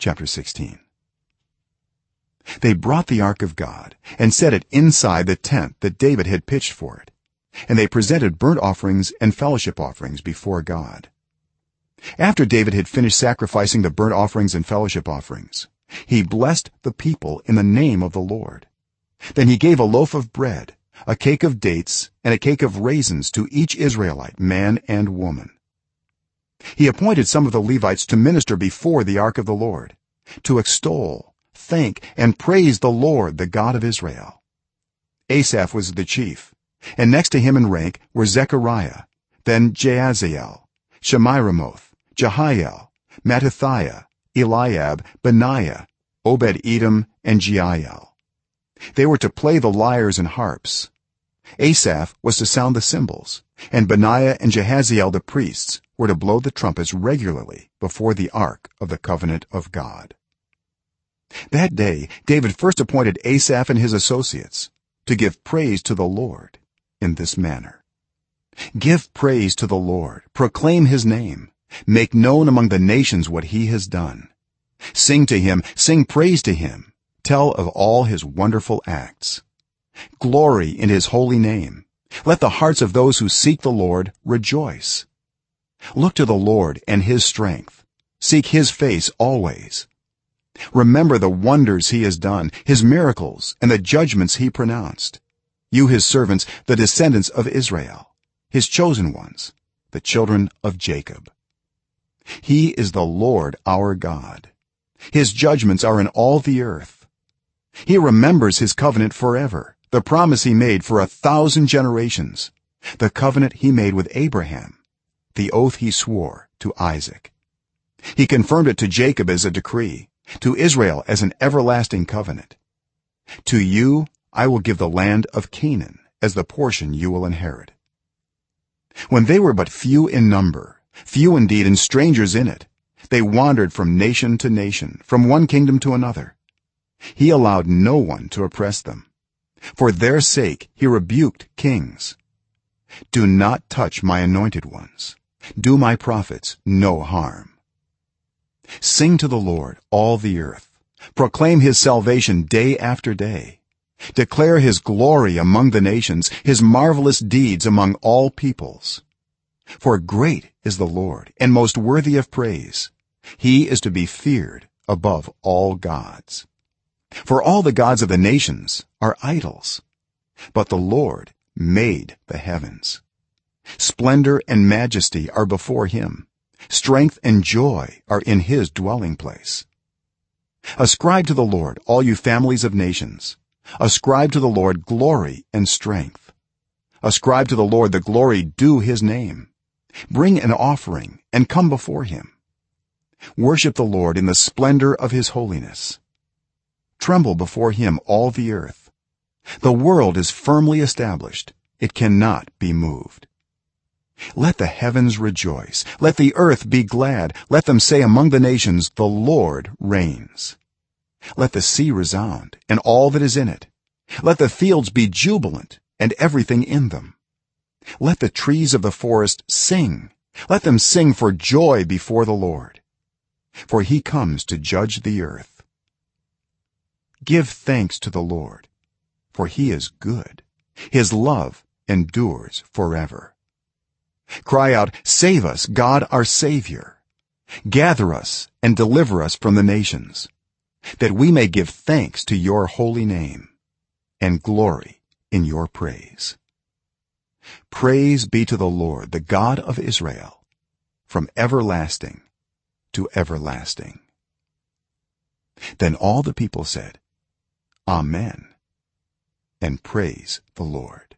chapter 16 they brought the ark of god and set it inside the tent that david had pitched for it and they presented burnt offerings and fellowship offerings before god. After david had finished sacrificing the burnt offerings and fellowship offerings he blessed the people in the name of the lord. Then he gave a loaf of bread a cake of dates and a cake of raisins to each israelite man and woman he appointed some of the levites to minister before the ark of the lord to extol thank and praise the lord the god of israel. Asaph was the chief and next to him in rank were zechariah then jaaziel shemiramoth jehiel mattithiah eliab benaiah obed-edom and jeiel they were to play the lyres and harps. Asaph was to sound the cymbals and benaiah and jahaziel the priests were to blow the trumpets regularly before the ark of the covenant of god. That day david first appointed asaph and his associates to give praise to the lord in this manner. Give praise to the lord proclaim his name make known among the nations what he has done. Sing to him sing praise to him tell of all his wonderful acts. Glory in his holy name. Let the hearts of those who seek the lord rejoice look to the lord and his strength. Seek his face always. Remember the wonders he has done his miracles and the judgments he pronounced. You his servants the descendants of israel his chosen ones the children of jacob. He is the lord our god. His judgments are in all the earth. He remembers his covenant forever the promise he made for a thousand generations the covenant he made with abraham the oath he swore to isaac. He confirmed it to jacob as a decree to israel as an everlasting covenant. To you i will give the land of canaan as the portion you will inherit. When they were but few in number few indeed and strangers in it they wandered from nation to nation from one kingdom to another. He allowed no one to oppress them. For their sake he rebuked kings. Do not touch my anointed ones do my prophets no harm. Sing to the lord all the earth. Proclaim his salvation day after day. Declare his glory among the nations his marvelous deeds among all peoples. For great is the lord and most worthy of praise. He is to be feared above all gods. For all the gods of the nations are idols but the lord made the heavens splendor and majesty are before him. Strength and joy are in his dwelling place. Ascribe to the lord all you families of nations. Ascribe to the lord glory and strength. Ascribe to the lord the glory due his name. Bring an offering and come before him. Worship the lord in the splendor of his holiness. Tremble before him all the earth. The world is firmly established. It cannot be moved let the heavens rejoice. Let the earth be glad. Let them say among the nations the lord reigns. Let the sea resound and all that is in it. Let the fields be jubilant and everything in them. Let the trees of the forest sing. Let them sing for joy before the lord. For he comes to judge the earth. Give thanks to the lord for he is good. His love endures forever cry out save us god our savior. Gather us and deliver us from the nations that we may give thanks to your holy name and glory in your praise. Praise be to the lord the god of israel from everlasting to everlasting. Then all the people said amen and praise the lord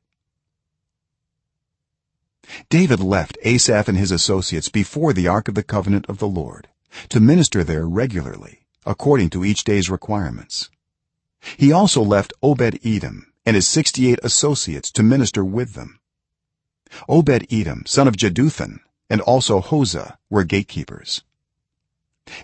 david left asaph and his associates before the ark of the covenant of the lord to minister there regularly according to each day's requirements. He also left obed-edom and his 68 associates to minister with them. Obed-edom son of jeduthun and also hosah were gatekeepers.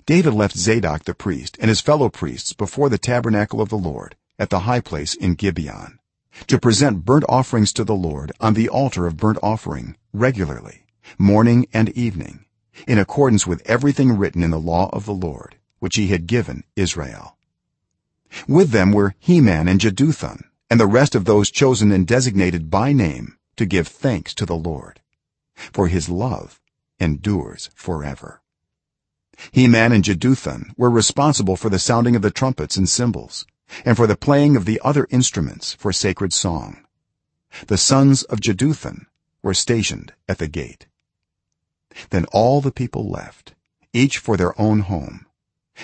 David left zadok the priest and his fellow priests before the tabernacle of the lord at the high place in gibeon to present burnt offerings to the lord on the altar of burnt offering regularly morning and evening in accordance with everything written in the law of the lord which he had given israel. With them were heman and jeduthun and the rest of those chosen and designated by name to give thanks to the lord for his love endures forever. Heman and jeduthun were responsible for the sounding of the trumpets and cymbals and for the playing of the other instruments for sacred song. The sons of jeduthun were stationed at the gate. Then all the people left each for their own home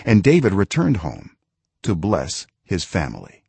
and david returned home to bless his family